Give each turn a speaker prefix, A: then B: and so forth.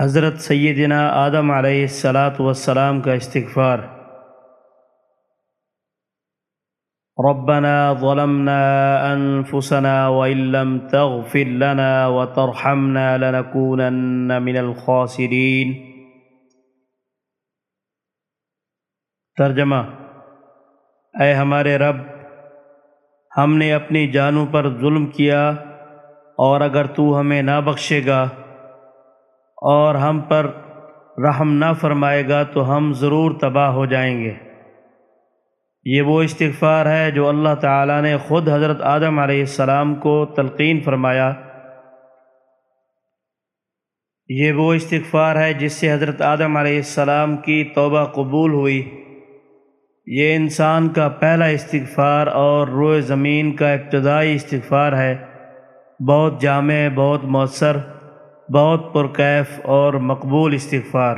A: حضرت سیدنا آدم علیہ السلاۃ والسلام کا استغفار۔ ربنا ظلمنا انفسنا وان لم تغفر لنا وترحمنا لنكونن من الخاسرین۔ ترجمہ، اے ہمارے رب، ہم نے اپنی جانوں پر ظلم کیا اور اگر تو ہمیں نہ بخشے گا اور ہم پر رحم نہ فرمائے گا تو ہم ضرور تباہ ہو جائیں گے۔ یہ وہ استغفار ہے جو اللہ تعالیٰ نے خود حضرت آدم علیہ السلام کو تلقین فرمایا۔ یہ وہ استغفار ہے جس سے حضرت آدم علیہ السلام کی توبہ قبول ہوئی۔ یہ انسان کا پہلا استغفار اور روئے زمین کا ابتدائی استغفار ہے۔ بہت جامع، بہت مؤثر بہت پرکیف اور مقبول استغفار۔